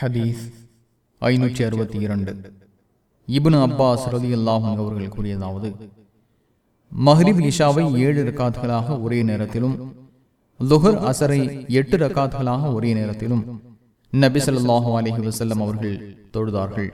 ஹதீஸ் ஐநூற்றி அறுபத்தி இரண்டு. இபுன் அப்பாஸ் ரதி அல்லாஹும் அவர்கள் கூறியதாவது மஹ்ரிப் இஷாவை ஏழு ரக்காத்துகளாக ஒரே நேரத்திலும் லுஹர் அசரை எட்டு ரக்காத்துகளாக ஒரே நேரத்திலும் நபி ஸல்லல்லாஹு அலைஹி வஸல்லம் அவர்கள் தொழுதார்கள்.